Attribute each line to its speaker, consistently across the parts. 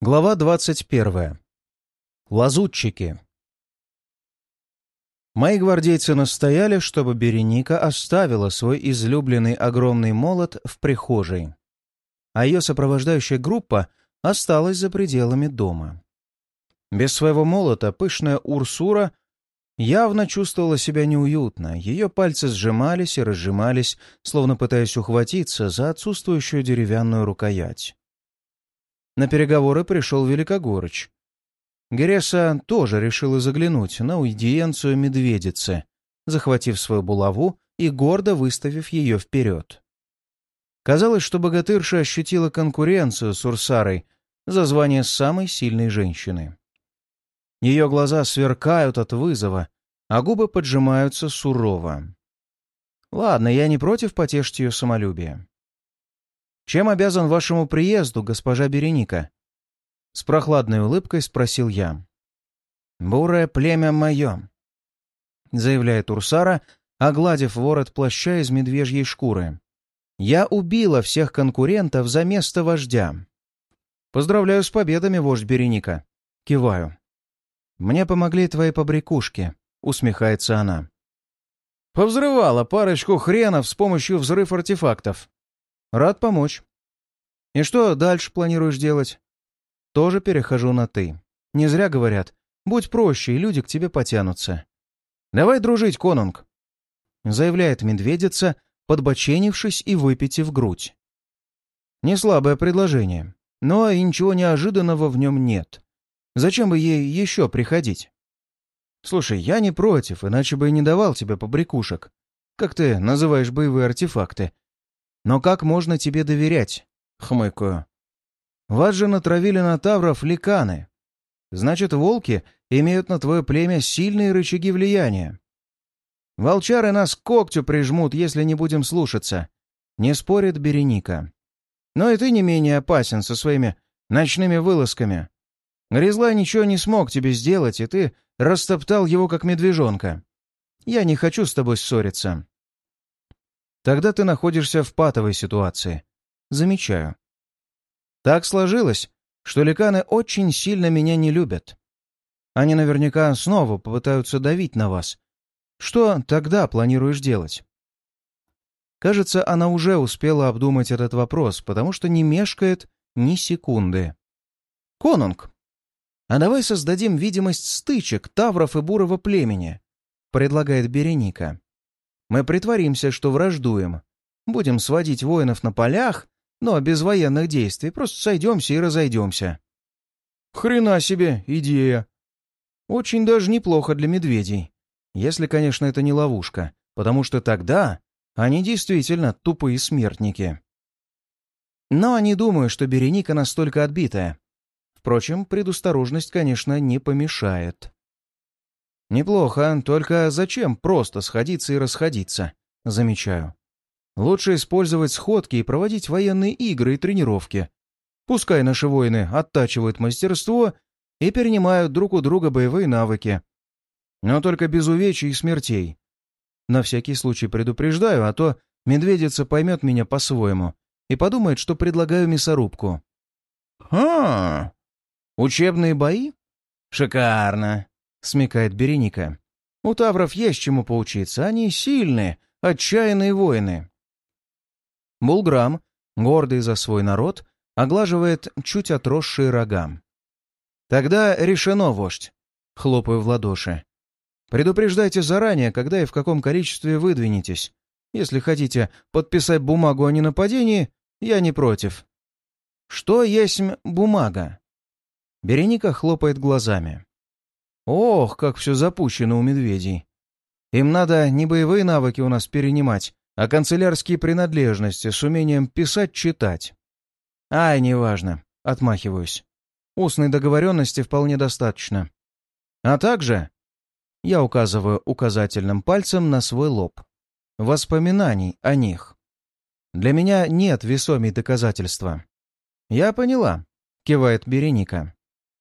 Speaker 1: Глава 21. Лазутчики. Мои гвардейцы настояли, чтобы Береника оставила свой излюбленный огромный молот в прихожей, а ее сопровождающая группа осталась за пределами дома. Без своего молота пышная Урсура явно чувствовала себя неуютно, ее пальцы сжимались и разжимались, словно пытаясь ухватиться за отсутствующую деревянную рукоять. На переговоры пришел Великогорыч. Гереса тоже решила заглянуть на уидиенцию медведицы, захватив свою булаву и гордо выставив ее вперед. Казалось, что богатырша ощутила конкуренцию с Урсарой за звание самой сильной женщины. Ее глаза сверкают от вызова, а губы поджимаются сурово. Ладно, я не против потешить ее самолюбие. «Чем обязан вашему приезду, госпожа Береника?» С прохладной улыбкой спросил я. «Бурое племя мое», — заявляет Урсара, огладив ворот плаща из медвежьей шкуры. «Я убила всех конкурентов за место вождя». «Поздравляю с победами, вождь Береника». Киваю. «Мне помогли твои побрякушки», — усмехается она. «Повзрывала парочку хренов с помощью взрыв артефактов», Рад помочь. И что дальше планируешь делать? Тоже перехожу на «ты». Не зря говорят. Будь проще, и люди к тебе потянутся. Давай дружить, конунг. Заявляет медведица, подбоченившись и выпитив грудь. Не слабое предложение, но и ничего неожиданного в нем нет. Зачем бы ей еще приходить? Слушай, я не против, иначе бы и не давал тебе побрякушек. Как ты называешь боевые артефакты, но как можно тебе доверять? Хмыкаю. Вас же натравили на тавров ликаны. Значит, волки имеют на твое племя сильные рычаги влияния. Волчары нас к когтю прижмут, если не будем слушаться. Не спорит Береника. Но и ты не менее опасен со своими ночными вылазками. Гризла ничего не смог тебе сделать, и ты растоптал его, как медвежонка. Я не хочу с тобой ссориться. Тогда ты находишься в патовой ситуации. Замечаю. Так сложилось, что ликаны очень сильно меня не любят. Они наверняка снова попытаются давить на вас. Что тогда планируешь делать? Кажется, она уже успела обдумать этот вопрос, потому что не мешкает ни секунды. «Конунг, а давай создадим видимость стычек Тавров и Бурого племени», — предлагает Береника. Мы притворимся, что враждуем. Будем сводить воинов на полях, но без военных действий. Просто сойдемся и разойдемся. Хрена себе идея. Очень даже неплохо для медведей. Если, конечно, это не ловушка, потому что тогда они действительно тупые смертники. Но не думаю, что Береника настолько отбитая. Впрочем, предосторожность, конечно, не помешает. «Неплохо, только зачем просто сходиться и расходиться?» Замечаю. «Лучше использовать сходки и проводить военные игры и тренировки. Пускай наши воины оттачивают мастерство и перенимают друг у друга боевые навыки. Но только без увечий и смертей. На всякий случай предупреждаю, а то медведица поймет меня по-своему и подумает, что предлагаю мясорубку». «Ха! Учебные бои? Шикарно!» — смекает Береника. «У тавров есть чему поучиться. Они сильные, отчаянные воины». Булграм, гордый за свой народ, оглаживает чуть отросшие рога. «Тогда решено, вождь!» — хлопаю в ладоши. «Предупреждайте заранее, когда и в каком количестве выдвинетесь. Если хотите подписать бумагу о ненападении, я не против». «Что есть бумага?» Береника хлопает глазами. Ох, как все запущено у медведей. Им надо не боевые навыки у нас перенимать, а канцелярские принадлежности с умением писать-читать. Ай, неважно, отмахиваюсь. Устной договоренности вполне достаточно. А также, я указываю указательным пальцем на свой лоб, воспоминаний о них. Для меня нет весомей доказательства. Я поняла, кивает Береника.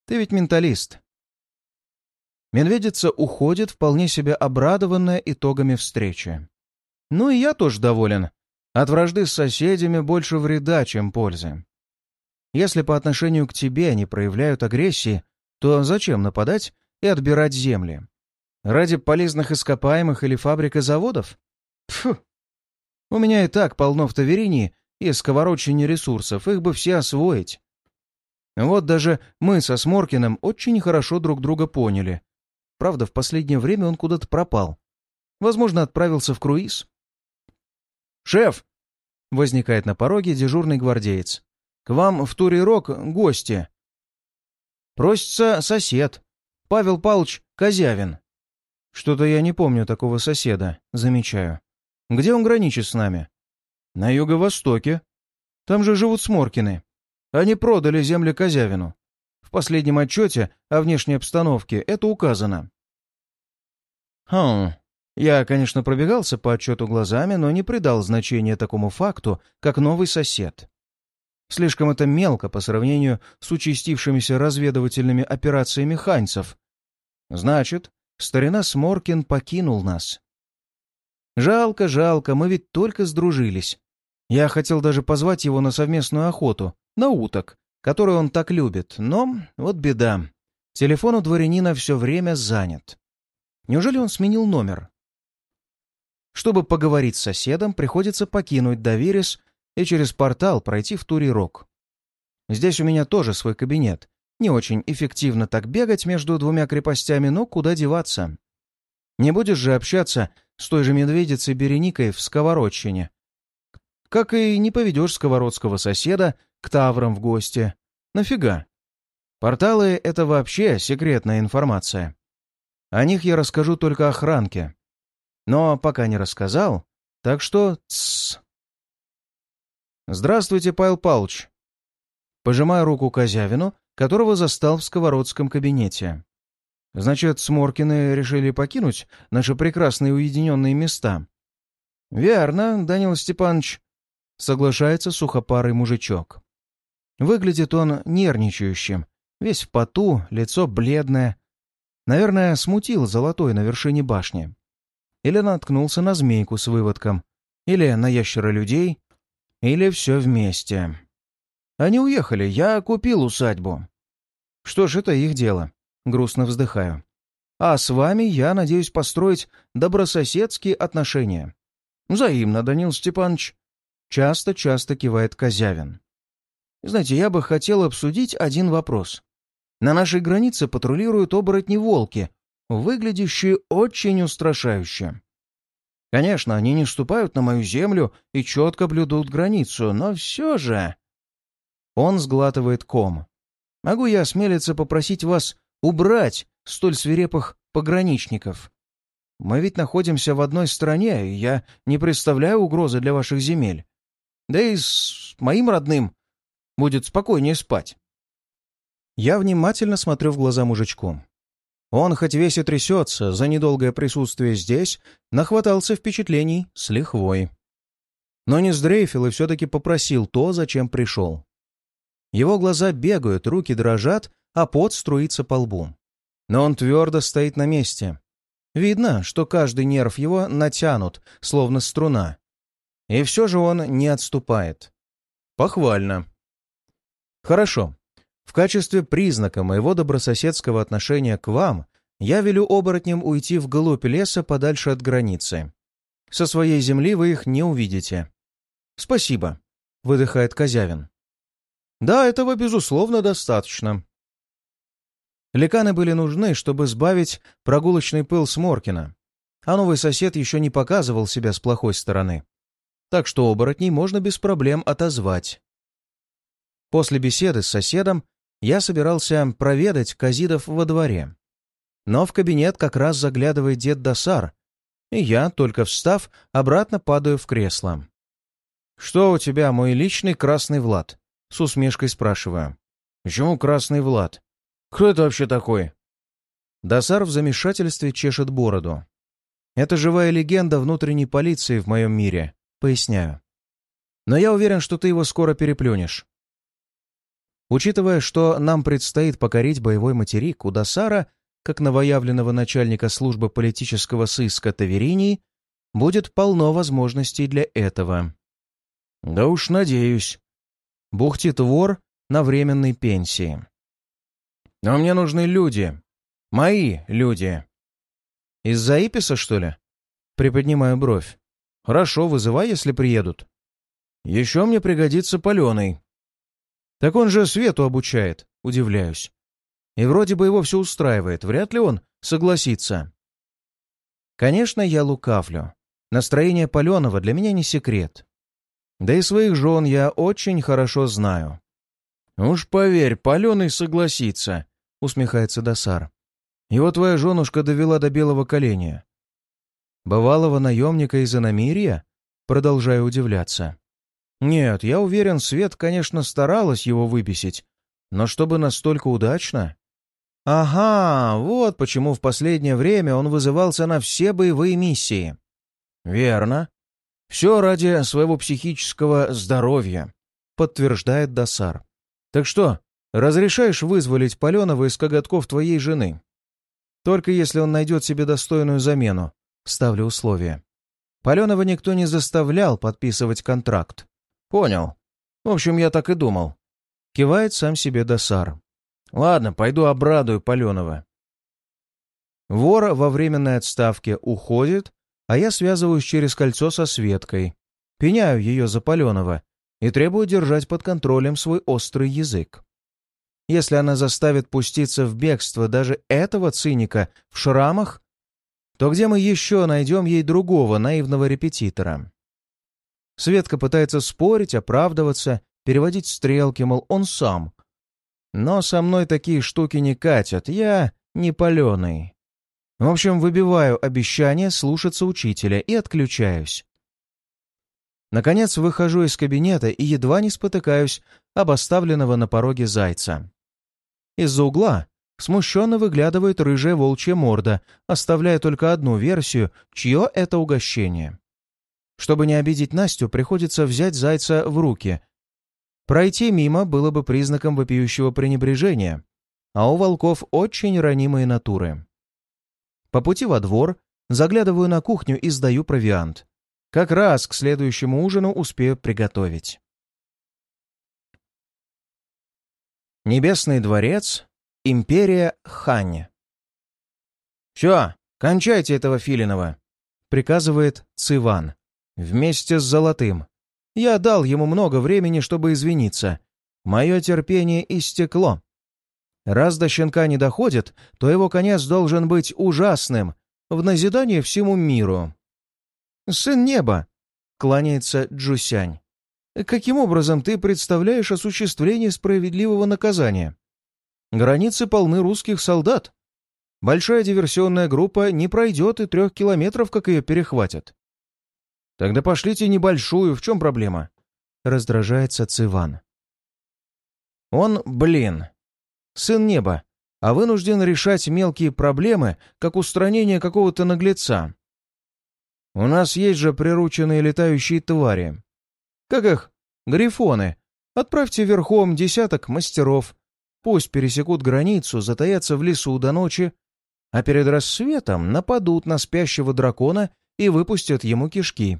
Speaker 1: Ты ведь менталист. Медведица уходит, вполне себе обрадованная итогами встречи. Ну и я тоже доволен. От вражды с соседями больше вреда, чем пользы. Если по отношению к тебе они проявляют агрессии, то зачем нападать и отбирать земли? Ради полезных ископаемых или фабрик и заводов? Фу! У меня и так полно в Таверине и сковородчине ресурсов, их бы все освоить. Вот даже мы со Сморкиным очень хорошо друг друга поняли. Правда, в последнее время он куда-то пропал. Возможно, отправился в круиз. «Шеф!» — возникает на пороге дежурный гвардеец. «К вам в Турирок гости. Просится сосед. Павел Павлович Козявин. Что-то я не помню такого соседа, замечаю. Где он граничит с нами? На юго-востоке. Там же живут Сморкины. Они продали земли Козявину. В последнем отчете о внешней обстановке это указано. Хм. Я, конечно, пробегался по отчету глазами, но не придал значения такому факту, как новый сосед. Слишком это мелко по сравнению с участившимися разведывательными операциями ханьцев. Значит, старина Сморкин покинул нас. Жалко, жалко, мы ведь только сдружились. Я хотел даже позвать его на совместную охоту, на уток, которую он так любит, но вот беда. Телефон у дворянина все время занят. Неужели он сменил номер? Чтобы поговорить с соседом, приходится покинуть Доверис и через портал пройти в Турирок. Здесь у меня тоже свой кабинет. Не очень эффективно так бегать между двумя крепостями, но куда деваться? Не будешь же общаться с той же медведицей Береникой в Сковородщине. Как и не поведешь сковородского соседа к Таврам в гости. Нафига? Порталы — это вообще секретная информация. О них я расскажу только охранке. Но пока не рассказал, так что... Тссс. «Здравствуйте, Павел Павлович!» Пожимаю руку Козявину, которого застал в сковородском кабинете. «Значит, Сморкины решили покинуть наши прекрасные уединенные места?» «Верно, Данил Степанович», — соглашается сухопарый мужичок. Выглядит он нервничающим, весь в поту, лицо бледное. Наверное, смутил золотой на вершине башни. Или наткнулся на змейку с выводком, или на ящера людей, или все вместе. Они уехали, я купил усадьбу. Что ж, это их дело. Грустно вздыхаю. А с вами я надеюсь построить добрососедские отношения. Взаимно, Данил Степанович. Часто-часто кивает Козявин. Знаете, я бы хотел обсудить один вопрос. На нашей границе патрулируют оборотни-волки, выглядящие очень устрашающе. Конечно, они не ступают на мою землю и четко блюдут границу, но все же... Он сглатывает ком. Могу я осмелиться попросить вас убрать столь свирепых пограничников? Мы ведь находимся в одной стране, и я не представляю угрозы для ваших земель. Да и с моим родным будет спокойнее спать. Я внимательно смотрю в глаза мужичку. Он хоть весь и трясется, за недолгое присутствие здесь нахватался впечатлений с лихвой. Но не сдрейфил и все-таки попросил то, зачем пришел. Его глаза бегают, руки дрожат, а пот струится по лбу. Но он твердо стоит на месте. Видно, что каждый нерв его натянут, словно струна. И все же он не отступает. Похвально. Хорошо. В качестве признака моего добрососедского отношения к вам я велю оборотням уйти в голубь леса подальше от границы. Со своей земли вы их не увидите. Спасибо, выдыхает Козявин. Да, этого, безусловно, достаточно. Леканы были нужны, чтобы сбавить прогулочный пыл Сморкина, а новый сосед еще не показывал себя с плохой стороны. Так что оборотней можно без проблем отозвать. После беседы с соседом я собирался проведать Казидов во дворе. Но в кабинет как раз заглядывает дед Досар, и я, только встав, обратно падаю в кресло. «Что у тебя, мой личный красный Влад?» — с усмешкой спрашиваю. «Почему красный Влад? Кто это вообще такой?» Досар в замешательстве чешет бороду. «Это живая легенда внутренней полиции в моем мире», — поясняю. «Но я уверен, что ты его скоро переплюнешь. Учитывая, что нам предстоит покорить боевой материк, у Досара, как новоявленного начальника службы политического сыска Таверинии, будет полно возможностей для этого. «Да уж надеюсь». Бухтит вор, на временной пенсии. «Но мне нужны люди. Мои люди». «Из-за Иписа, что ли?» Приподнимаю бровь. «Хорошо, вызывай, если приедут». «Еще мне пригодится паленый». «Так он же Свету обучает», — удивляюсь. «И вроде бы его все устраивает. Вряд ли он согласится». Конечно, я лукавлю. Настроение Паленова для меня не секрет. Да и своих жен я очень хорошо знаю. «Уж поверь, Паленый согласится», — усмехается Досар. «Его твоя женушка довела до белого коленя». «Бывалого наемника из Анамирия?» Продолжаю удивляться. «Нет, я уверен, Свет, конечно, старалась его выбесить, но чтобы настолько удачно...» «Ага, вот почему в последнее время он вызывался на все боевые миссии». «Верно. Все ради своего психического здоровья», — подтверждает Досар. «Так что, разрешаешь вызволить Паленова из коготков твоей жены?» «Только если он найдет себе достойную замену», — ставлю условие. Паленова никто не заставлял подписывать контракт. «Понял. В общем, я так и думал». Кивает сам себе Досар. Ладно, пойду обрадую Паленова. Вор во временной отставке уходит, а я связываюсь через кольцо со Светкой, пеняю ее за Паленова и требую держать под контролем свой острый язык. Если она заставит пуститься в бегство даже этого циника в шрамах, то где мы еще найдем ей другого наивного репетитора? Светка пытается спорить, оправдываться, переводить стрелки, мол, он сам, но со мной такие штуки не катят, я не паленый. В общем, выбиваю обещание слушаться учителя и отключаюсь. Наконец выхожу из кабинета и едва не спотыкаюсь об оставленного на пороге зайца. Из-за угла смущенно выглядывает рыжая волчья морда, оставляя только одну версию, чье это угощение. Чтобы не обидеть Настю, приходится взять зайца в руки Пройти мимо было бы признаком вопиющего пренебрежения, а у волков очень ранимые натуры. По пути во двор заглядываю на кухню и сдаю провиант. Как раз к следующему ужину успею приготовить. Небесный дворец, империя Хань. «Все, кончайте этого Филинова», — приказывает Циван, вместе с Золотым, я дал ему много времени, чтобы извиниться. Мое терпение истекло. Раз до щенка не доходит, то его конец должен быть ужасным, в назидание всему миру. «Сын неба!» — кланяется Джусянь. «Каким образом ты представляешь осуществление справедливого наказания? Границы полны русских солдат. Большая диверсионная группа не пройдет и трех километров, как ее перехватят. «Тогда пошлите небольшую, в чем проблема?» — раздражается Циван. «Он, блин, сын неба, а вынужден решать мелкие проблемы, как устранение какого-то наглеца. У нас есть же прирученные летающие твари. Как их? Грифоны. Отправьте верхом десяток мастеров. Пусть пересекут границу, затаятся в лесу до ночи, а перед рассветом нападут на спящего дракона и выпустят ему кишки.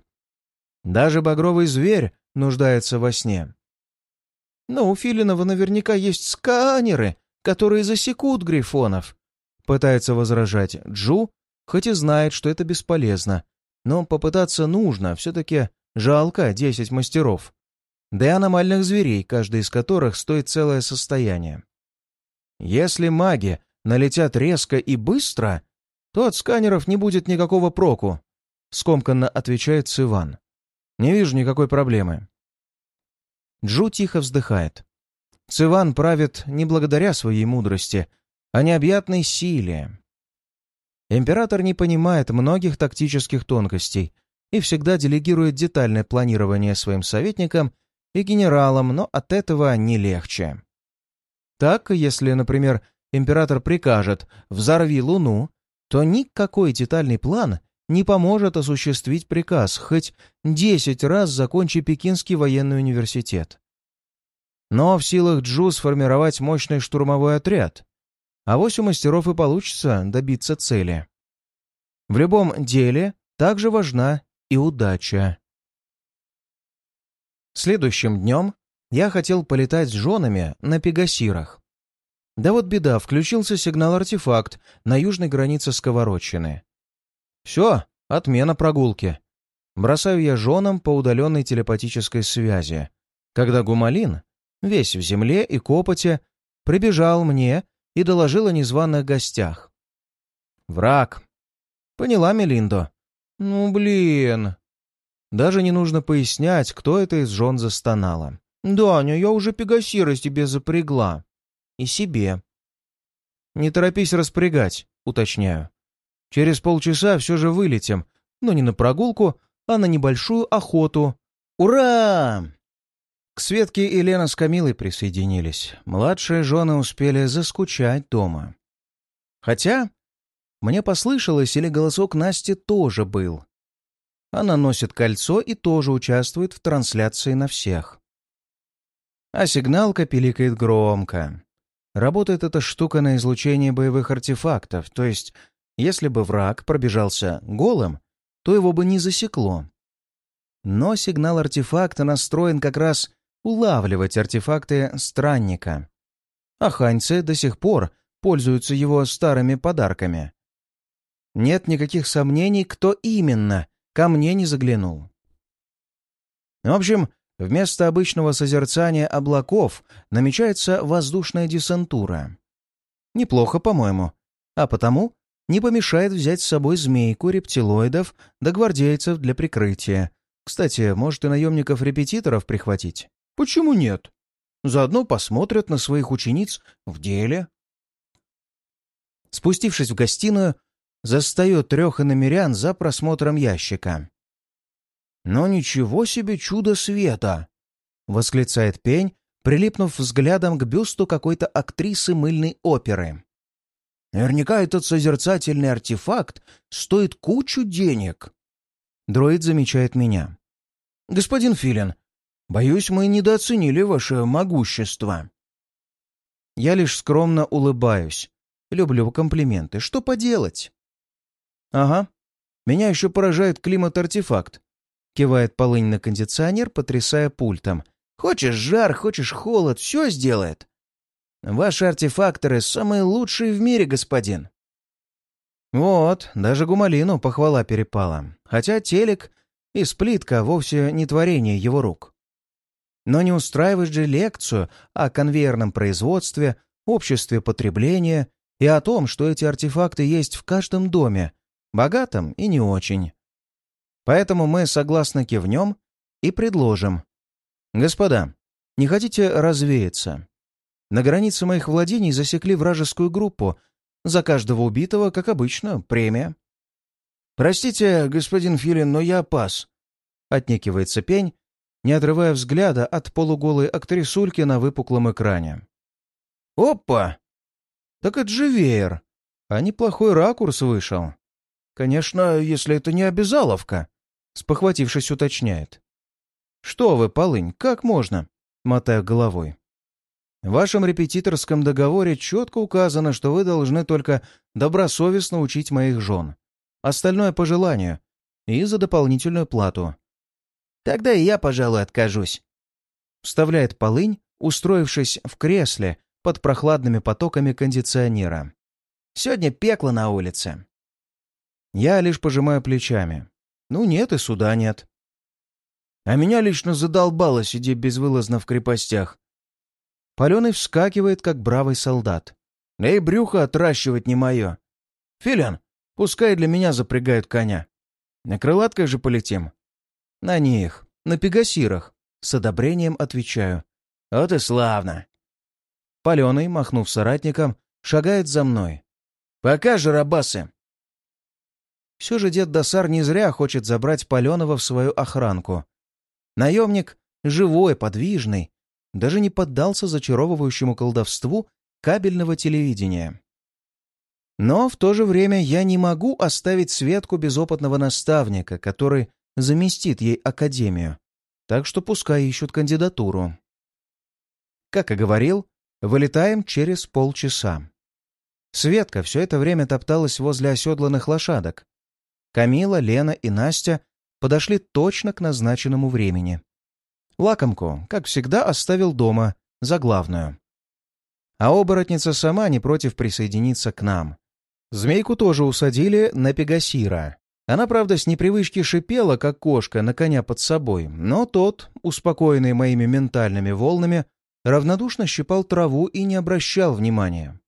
Speaker 1: Даже багровый зверь нуждается во сне. Но у Филинова наверняка есть сканеры, которые засекут грифонов. Пытается возражать Джу, хоть и знает, что это бесполезно. Но попытаться нужно, все-таки жалко десять мастеров. Да и аномальных зверей, каждый из которых стоит целое состояние. Если маги налетят резко и быстро, то от сканеров не будет никакого проку, скомканно отвечает Сыван. Не вижу никакой проблемы. Джу тихо вздыхает. Циван правит не благодаря своей мудрости, а необъятной силе. Император не понимает многих тактических тонкостей и всегда делегирует детальное планирование своим советникам и генералам, но от этого не легче. Так, если, например, император прикажет «взорви Луну», то никакой детальный план не поможет осуществить приказ, хоть десять раз закончи Пекинский военный университет. Но в силах Джу сформировать мощный штурмовой отряд, а вось у мастеров и получится добиться цели. В любом деле также важна и удача. Следующим днем я хотел полетать с женами на пегасирах. Да вот беда, включился сигнал-артефакт на южной границе Сковородчины. Все, отмена прогулки. Бросаю я женам по удаленной телепатической связи, когда Гумалин, весь в земле и копоте, прибежал мне и доложил о незваных гостях. Враг. Поняла Мелиндо? Ну, блин. Даже не нужно пояснять, кто это из жен застонала. «Даня, я уже пегасира тебе запрягла. И себе». «Не торопись распрягать», — уточняю. «Через полчаса все же вылетим, но не на прогулку, а на небольшую охоту. Ура!» К Светке и Лена с Камилой присоединились. Младшие жены успели заскучать дома. Хотя мне послышалось, или голосок Насти тоже был. Она носит кольцо и тоже участвует в трансляции на всех. А сигналка пиликает громко. Работает эта штука на излучение боевых артефактов, то есть, если бы враг пробежался голым, то его бы не засекло. Но сигнал артефакта настроен как раз улавливать артефакты странника. А ханьцы до сих пор пользуются его старыми подарками. Нет никаких сомнений, кто именно ко мне не заглянул. В общем, вместо обычного созерцания облаков намечается воздушная десантура. Неплохо, по-моему. А потому не помешает взять с собой змейку, рептилоидов да гвардейцев для прикрытия. Кстати, может и наемников-репетиторов прихватить? Почему нет? Заодно посмотрят на своих учениц в деле. Спустившись в гостиную, застает трех иномерян за просмотром ящика. «Но ничего себе чудо света!» — восклицает Пень, прилипнув взглядом к бюсту какой-то актрисы мыльной оперы. «Наверняка этот созерцательный артефакт стоит кучу денег!» Дроид замечает меня. «Господин Филин, боюсь, мы недооценили ваше могущество». Я лишь скромно улыбаюсь. Люблю комплименты. Что поделать? «Ага. Меня еще поражает климат-артефакт», — кивает полынь на кондиционер, потрясая пультом. «Хочешь жар, хочешь холод, все сделает. Ваши артефакторы самые лучшие в мире, господин». Вот, даже Гумалину похвала перепала. Хотя телек и сплитка вовсе не творение его рук. Но не устраивать же лекцию о конвейерном производстве, обществе потребления и о том, что эти артефакты есть в каждом доме, богатым и не очень. Поэтому мы согласно кивнем и предложим. Господа, не хотите развеяться? На границе моих владений засекли вражескую группу. За каждого убитого, как обычно, премия. «Простите, господин Филин, но я пас», — отнекивается пень, не отрывая взгляда от полуголой актрисульки на выпуклом экране. «Опа! Так это же веер, а неплохой ракурс вышел. «Конечно, если это не обязаловка», — спохватившись, уточняет. «Что вы, полынь, как можно?» — мотаю головой. В вашем репетиторском договоре четко указано, что вы должны только добросовестно учить моих жен. Остальное по желанию. И за дополнительную плату. Тогда и я, пожалуй, откажусь. Вставляет полынь, устроившись в кресле под прохладными потоками кондиционера. Сегодня пекло на улице. Я лишь пожимаю плечами. Ну нет и суда нет. А меня лично задолбало сидеть безвылазно в крепостях. Паленый вскакивает, как бравый солдат. Эй, брюхо отращивать не мое. Филин, пускай для меня запрягают коня. На крылатках же полетим. На них, на пегасирах. С одобрением отвечаю. Вот и славно. Паленый, махнув соратником, шагает за мной. «Пока же, рабасы!» Все же дед Досар не зря хочет забрать Паленова в свою охранку. Наемник живой, подвижный, даже не поддался зачаровывающему колдовству кабельного телевидения. Но в то же время я не могу оставить Светку без опытного наставника, который заместит ей академию, так что пускай ищут кандидатуру. Как и говорил, вылетаем через полчаса. Светка все это время топталась возле оседланных лошадок, Камила, Лена и Настя подошли точно к назначенному времени. Лакомку, как всегда, оставил дома, за главную. А оборотница сама не против присоединиться к нам. Змейку тоже усадили на Пегасира. Она, правда, с непривычки шипела, как кошка, на коня под собой, но тот, успокоенный моими ментальными волнами, равнодушно щипал траву и не обращал внимания.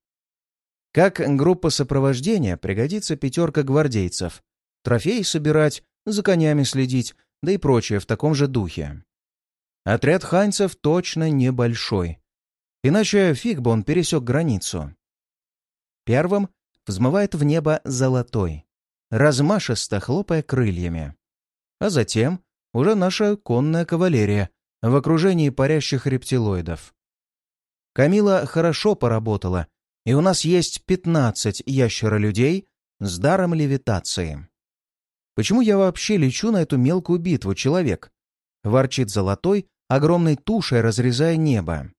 Speaker 1: Как группа сопровождения пригодится пятерка гвардейцев. Трофеи собирать, за конями следить, да и прочее в таком же духе. Отряд ханьцев точно небольшой. Иначе фиг бы он пересек границу. Первым взмывает в небо золотой, размашисто хлопая крыльями. А затем уже наша конная кавалерия в окружении парящих рептилоидов. Камила хорошо поработала, и у нас есть пятнадцать ящеролюдей с даром левитации. Почему я вообще лечу на эту мелкую битву, человек? Ворчит золотой, огромной тушей разрезая небо.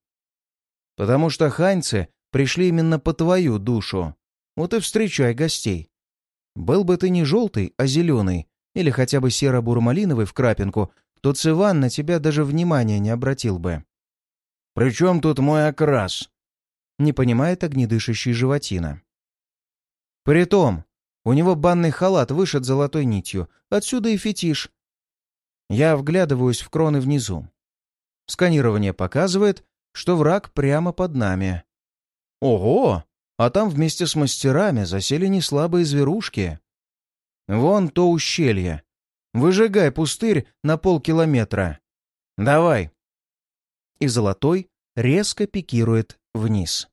Speaker 1: Потому что ханьцы пришли именно по твою душу. Вот и встречай гостей. Был бы ты не желтый, а зеленый, или хотя бы серо-бурмалиновый в крапинку, то Циван на тебя даже внимания не обратил бы. «При чем тут мой окрас?» — не понимает огнедышащий животина. «Притом, у него банный халат вышит золотой нитью, отсюда и фетиш». Я вглядываюсь в кроны внизу. Сканирование показывает, что враг прямо под нами. Ого! А там вместе с мастерами засели неслабые зверушки. Вон то ущелье, Выжигай пустырь на полкилометра. Давай. И Золотой резко пикирует вниз.